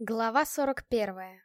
Глава 41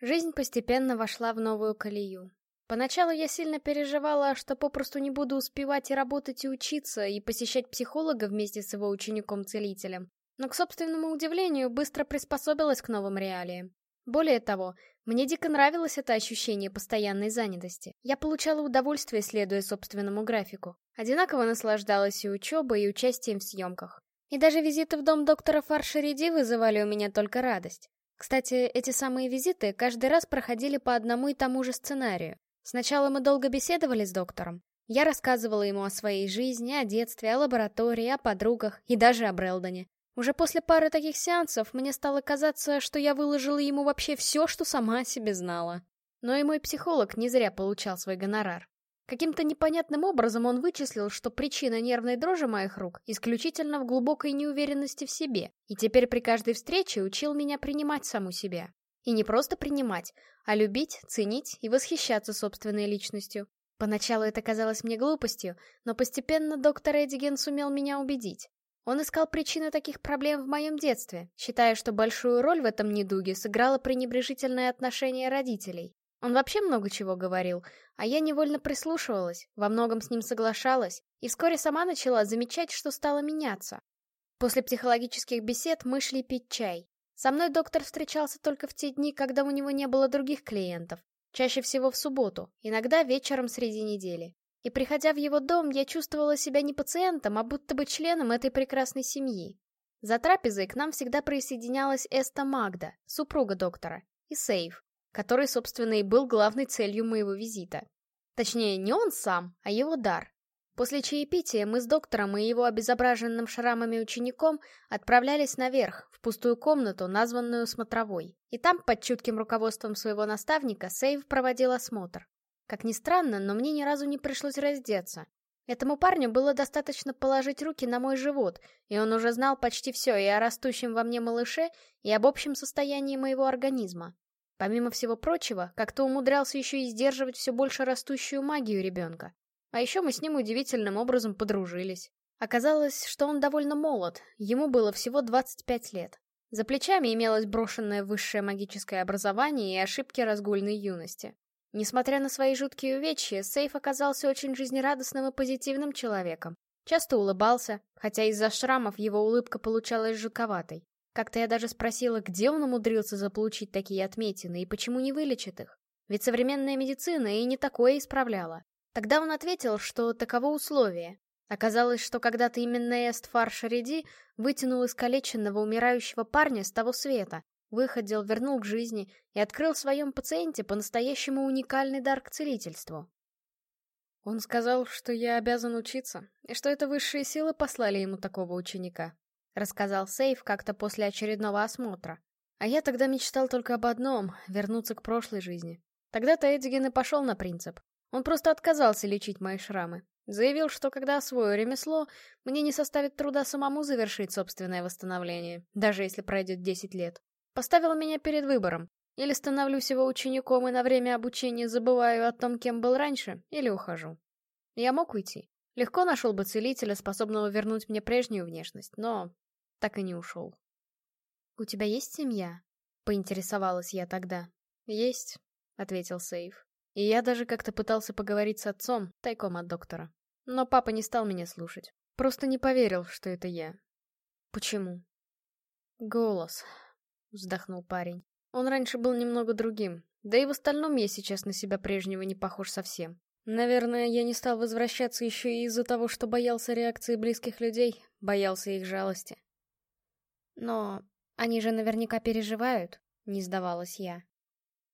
Жизнь постепенно вошла в новую колею. Поначалу я сильно переживала, что попросту не буду успевать и работать, и учиться, и посещать психолога вместе с его учеником-целителем. Но, к собственному удивлению, быстро приспособилась к новым реалиям. Более того, мне дико нравилось это ощущение постоянной занятости. Я получала удовольствие, следуя собственному графику. Одинаково наслаждалась и учебой, и участием в съемках. И даже визиты в дом доктора Фаршериди вызывали у меня только радость. Кстати, эти самые визиты каждый раз проходили по одному и тому же сценарию. Сначала мы долго беседовали с доктором. Я рассказывала ему о своей жизни, о детстве, о лаборатории, о подругах и даже о Брелдоне. Уже после пары таких сеансов мне стало казаться, что я выложила ему вообще все, что сама о себе знала. Но и мой психолог не зря получал свой гонорар. Каким-то непонятным образом он вычислил, что причина нервной дрожи моих рук исключительно в глубокой неуверенности в себе, и теперь при каждой встрече учил меня принимать саму себя. И не просто принимать, а любить, ценить и восхищаться собственной личностью. Поначалу это казалось мне глупостью, но постепенно доктор Эдиген сумел меня убедить. Он искал причины таких проблем в моем детстве, считая, что большую роль в этом недуге сыграло пренебрежительное отношение родителей. Он вообще много чего говорил, а я невольно прислушивалась, во многом с ним соглашалась, и вскоре сама начала замечать, что стало меняться. После психологических бесед мы шли пить чай. Со мной доктор встречался только в те дни, когда у него не было других клиентов. Чаще всего в субботу, иногда вечером среди недели. И приходя в его дом, я чувствовала себя не пациентом, а будто бы членом этой прекрасной семьи. За трапезой к нам всегда присоединялась Эста Магда, супруга доктора, и Сейф, который, собственно, и был главной целью моего визита. Точнее, не он сам, а его дар. После чаепития мы с доктором и его обезображенным шрамами учеником отправлялись наверх, в пустую комнату, названную смотровой. И там, под чутким руководством своего наставника, Сейв проводил осмотр. Как ни странно, но мне ни разу не пришлось раздеться. Этому парню было достаточно положить руки на мой живот, и он уже знал почти все и о растущем во мне малыше, и об общем состоянии моего организма. Помимо всего прочего, как-то умудрялся еще и сдерживать все больше растущую магию ребенка. А еще мы с ним удивительным образом подружились. Оказалось, что он довольно молод, ему было всего 25 лет. За плечами имелось брошенное высшее магическое образование и ошибки разгульной юности. Несмотря на свои жуткие увечья, Сейф оказался очень жизнерадостным и позитивным человеком. Часто улыбался, хотя из-за шрамов его улыбка получалась жутковатой. Как-то я даже спросила, где он умудрился заполучить такие отметины и почему не вылечит их. Ведь современная медицина и не такое исправляла. Тогда он ответил, что таково условие. Оказалось, что когда-то именно Эстфар Шариди вытянул искалеченного умирающего парня с того света, выходил, вернул к жизни и открыл в своем пациенте по-настоящему уникальный дар к целительству. Он сказал, что я обязан учиться, и что это высшие силы послали ему такого ученика. — рассказал Сейф как-то после очередного осмотра. А я тогда мечтал только об одном — вернуться к прошлой жизни. Тогда-то Эдиген и пошел на принцип. Он просто отказался лечить мои шрамы. Заявил, что когда освою ремесло, мне не составит труда самому завершить собственное восстановление, даже если пройдет 10 лет. Поставил меня перед выбором. Или становлюсь его учеником и на время обучения забываю о том, кем был раньше, или ухожу. Я мог уйти. Легко нашел бы целителя, способного вернуть мне прежнюю внешность, но так и не ушел. «У тебя есть семья?» — поинтересовалась я тогда. «Есть», — ответил Сейф. И я даже как-то пытался поговорить с отцом, тайком от доктора. Но папа не стал меня слушать. Просто не поверил, что это я. «Почему?» «Голос», — вздохнул парень. «Он раньше был немного другим. Да и в остальном я сейчас на себя прежнего не похож совсем. Наверное, я не стал возвращаться еще и из-за того, что боялся реакции близких людей, боялся их жалости. Но они же наверняка переживают, не сдавалась я.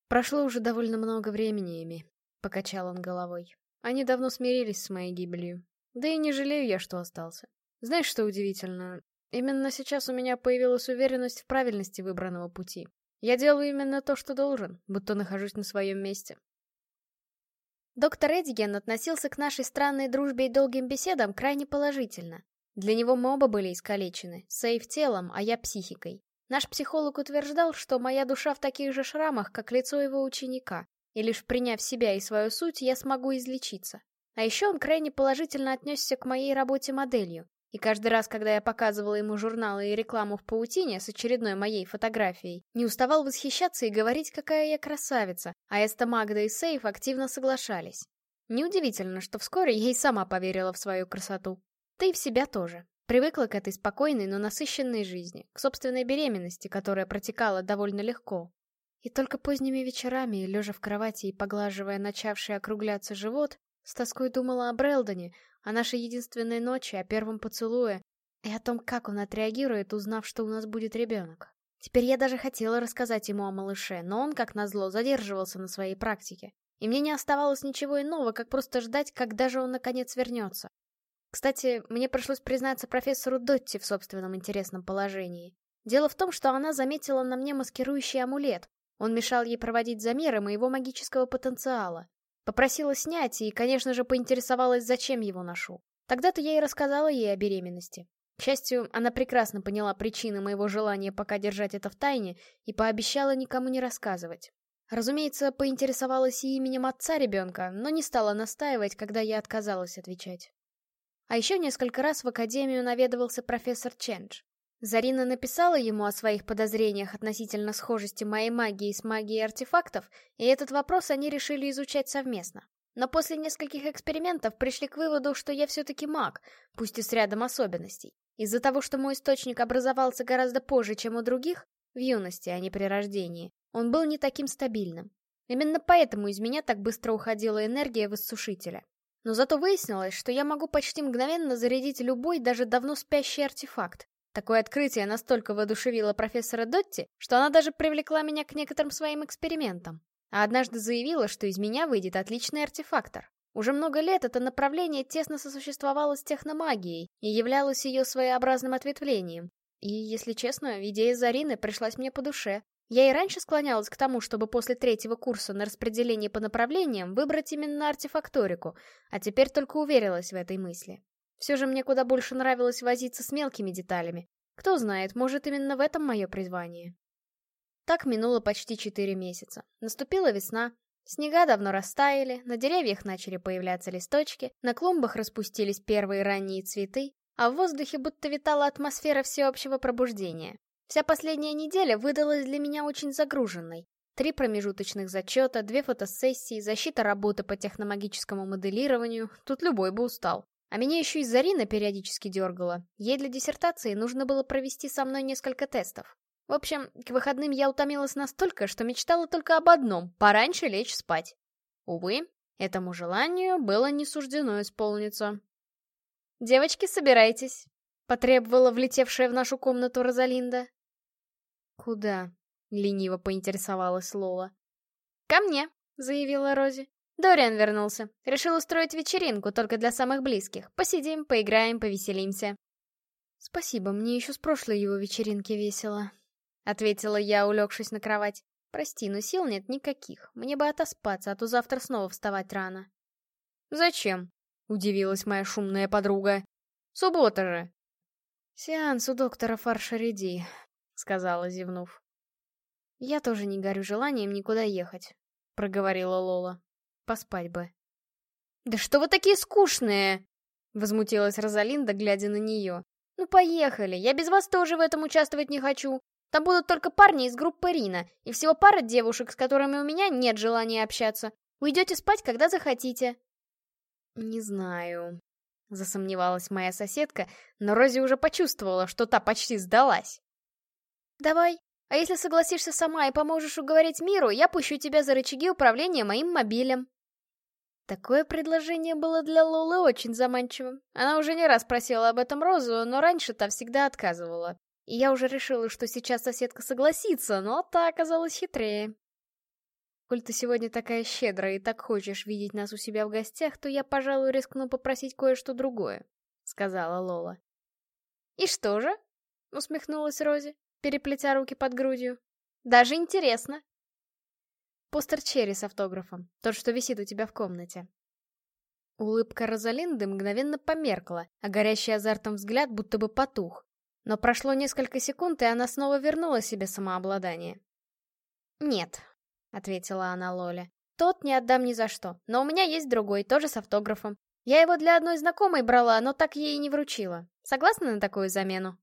Прошло уже довольно много времени ими, покачал он головой. Они давно смирились с моей гибелью. Да и не жалею я, что остался. Знаешь, что удивительно? Именно сейчас у меня появилась уверенность в правильности выбранного пути. Я делаю именно то, что должен, будто нахожусь на своем месте. Доктор Эдиген относился к нашей странной дружбе и долгим беседам крайне положительно. Для него мы оба были искалечены, Сейф телом, а я психикой. Наш психолог утверждал, что моя душа в таких же шрамах, как лицо его ученика, и лишь приняв себя и свою суть, я смогу излечиться. А еще он крайне положительно отнесся к моей работе моделью, И каждый раз, когда я показывала ему журналы и рекламу в паутине с очередной моей фотографией, не уставал восхищаться и говорить, какая я красавица, а Эста Магда и Сейф активно соглашались. Неудивительно, что вскоре я и сама поверила в свою красоту. Ты и в себя тоже. Привыкла к этой спокойной, но насыщенной жизни, к собственной беременности, которая протекала довольно легко. И только поздними вечерами, лежа в кровати и поглаживая начавший округляться живот, с тоской думала о Брелдоне, о нашей единственной ночи, о первом поцелуе и о том, как он отреагирует, узнав, что у нас будет ребенок. Теперь я даже хотела рассказать ему о малыше, но он, как назло, задерживался на своей практике. И мне не оставалось ничего иного, как просто ждать, когда же он наконец вернется. Кстати, мне пришлось признаться профессору Дотти в собственном интересном положении. Дело в том, что она заметила на мне маскирующий амулет. Он мешал ей проводить замеры моего магического потенциала. Попросила снять и, конечно же, поинтересовалась, зачем его ношу. Тогда-то я и рассказала ей о беременности. К счастью, она прекрасно поняла причины моего желания пока держать это в тайне и пообещала никому не рассказывать. Разумеется, поинтересовалась и именем отца ребенка, но не стала настаивать, когда я отказалась отвечать. А еще несколько раз в академию наведывался профессор Чендж. Зарина написала ему о своих подозрениях относительно схожести моей магии с магией артефактов, и этот вопрос они решили изучать совместно. Но после нескольких экспериментов пришли к выводу, что я все-таки маг, пусть и с рядом особенностей. Из-за того, что мой источник образовался гораздо позже, чем у других, в юности, а не при рождении, он был не таким стабильным. Именно поэтому из меня так быстро уходила энергия воссушителя. Но зато выяснилось, что я могу почти мгновенно зарядить любой, даже давно спящий артефакт, Такое открытие настолько воодушевило профессора Дотти, что она даже привлекла меня к некоторым своим экспериментам. А однажды заявила, что из меня выйдет отличный артефактор. Уже много лет это направление тесно сосуществовало с техномагией и являлось ее своеобразным ответвлением. И, если честно, идея Зарины пришлась мне по душе. Я и раньше склонялась к тому, чтобы после третьего курса на распределение по направлениям выбрать именно артефакторику, а теперь только уверилась в этой мысли. Все же мне куда больше нравилось возиться с мелкими деталями. Кто знает, может именно в этом мое призвание. Так минуло почти четыре месяца. Наступила весна. Снега давно растаяли, на деревьях начали появляться листочки, на клумбах распустились первые ранние цветы, а в воздухе будто витала атмосфера всеобщего пробуждения. Вся последняя неделя выдалась для меня очень загруженной. Три промежуточных зачета, две фотосессии, защита работы по техномагическому моделированию. Тут любой бы устал. А меня еще и Зарина периодически дергала. Ей для диссертации нужно было провести со мной несколько тестов. В общем, к выходным я утомилась настолько, что мечтала только об одном — пораньше лечь спать. Увы, этому желанию было не суждено исполниться. «Девочки, собирайтесь», — потребовала влетевшая в нашу комнату Розалинда. «Куда?» — лениво поинтересовалась Лола. «Ко мне», — заявила Рози. Дориан вернулся. Решил устроить вечеринку только для самых близких. Посидим, поиграем, повеселимся. Спасибо, мне еще с прошлой его вечеринки весело. Ответила я, улегшись на кровать. Прости, но сил нет никаких. Мне бы отоспаться, а то завтра снова вставать рано. Зачем? Удивилась моя шумная подруга. Суббота же. Сеанс у доктора Фаршариди, сказала, зевнув. Я тоже не горю желанием никуда ехать, проговорила Лола. Поспать бы. «Да что вы такие скучные!» Возмутилась Розалинда, глядя на нее. «Ну поехали, я без вас тоже в этом участвовать не хочу. Там будут только парни из группы Рина, и всего пара девушек, с которыми у меня нет желания общаться. Уйдете спать, когда захотите». «Не знаю», — засомневалась моя соседка, но Рози уже почувствовала, что та почти сдалась. «Давай, а если согласишься сама и поможешь уговорить миру, я пущу тебя за рычаги управления моим мобилем». Такое предложение было для Лолы очень заманчивым. Она уже не раз просила об этом Розу, но раньше та всегда отказывала. И я уже решила, что сейчас соседка согласится, но та оказалась хитрее. Коль ты сегодня такая щедрая и так хочешь видеть нас у себя в гостях, то я, пожалуй, рискну попросить кое-что другое, — сказала Лола. «И что же?» — усмехнулась Рози, переплетя руки под грудью. «Даже интересно!» Постер Черри с автографом, тот, что висит у тебя в комнате. Улыбка Розалинды мгновенно померкла, а горящий азартом взгляд будто бы потух. Но прошло несколько секунд, и она снова вернула себе самообладание. «Нет», — ответила она Лоле, — «тот не отдам ни за что, но у меня есть другой, тоже с автографом. Я его для одной знакомой брала, но так ей и не вручила. Согласна на такую замену?»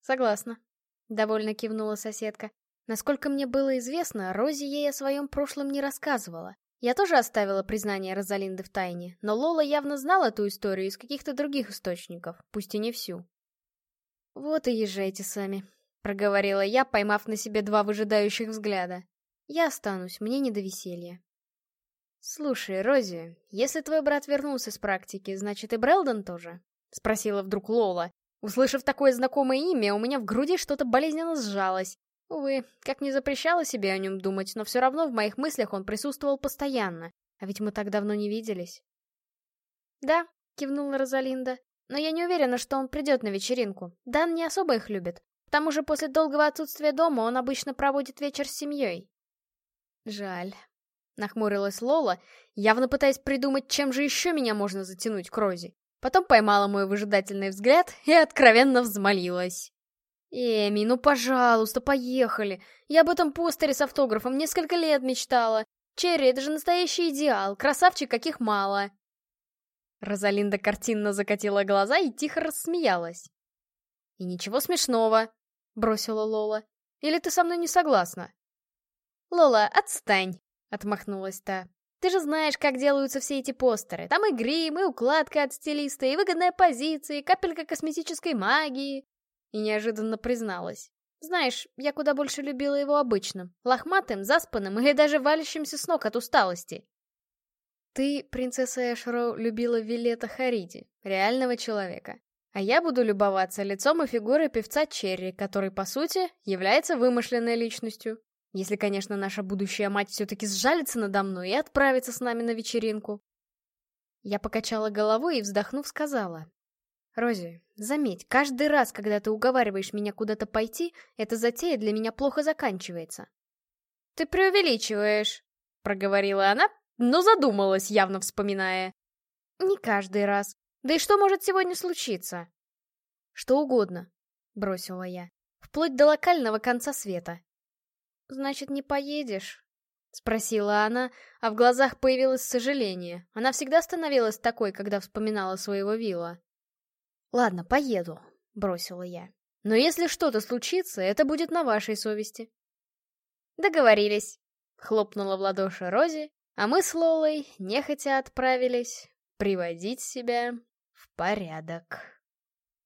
«Согласна», — довольно кивнула соседка. Насколько мне было известно, Рози ей о своем прошлом не рассказывала. Я тоже оставила признание Розалинды в тайне, но Лола явно знала эту историю из каких-то других источников, пусть и не всю. «Вот и езжайте сами», — проговорила я, поймав на себе два выжидающих взгляда. «Я останусь, мне не до веселья». «Слушай, Рози, если твой брат вернулся с практики, значит и Брэлдон тоже?» — спросила вдруг Лола. Услышав такое знакомое имя, у меня в груди что-то болезненно сжалось. Увы, как не запрещала себе о нем думать, но все равно в моих мыслях он присутствовал постоянно. А ведь мы так давно не виделись. «Да», — кивнула Розалинда, — «но я не уверена, что он придет на вечеринку. Дан не особо их любит. К тому же после долгого отсутствия дома он обычно проводит вечер с семьей». «Жаль», — нахмурилась Лола, явно пытаясь придумать, чем же еще меня можно затянуть к Розе. Потом поймала мой выжидательный взгляд и откровенно взмолилась. «Эми, ну пожалуйста, поехали. Я об этом постере с автографом несколько лет мечтала. Черри, это же настоящий идеал, красавчик каких мало». Розалинда картинно закатила глаза и тихо рассмеялась. «И ничего смешного», — бросила Лола. «Или ты со мной не согласна?» «Лола, отстань», — отмахнулась та. «Ты же знаешь, как делаются все эти постеры. Там и грим, и укладка от стилиста, и выгодная позиция, и капелька косметической магии и неожиданно призналась. Знаешь, я куда больше любила его обычным, лохматым, заспанным или даже валящимся с ног от усталости. Ты, принцесса Эшроу, любила Вилета Хариди, реального человека. А я буду любоваться лицом и фигурой певца Черри, который, по сути, является вымышленной личностью. Если, конечно, наша будущая мать все-таки сжалится надо мной и отправится с нами на вечеринку. Я покачала головой и, вздохнув, сказала. Рози, заметь, каждый раз, когда ты уговариваешь меня куда-то пойти, эта затея для меня плохо заканчивается. Ты преувеличиваешь, проговорила она, но задумалась, явно вспоминая. Не каждый раз. Да и что может сегодня случиться? Что угодно, бросила я. Вплоть до локального конца света. Значит, не поедешь? Спросила она, а в глазах появилось сожаление. Она всегда становилась такой, когда вспоминала своего вилла. «Ладно, поеду», — бросила я. «Но если что-то случится, это будет на вашей совести». «Договорились», — хлопнула в ладоши Рози, а мы с Лолой нехотя отправились приводить себя в порядок.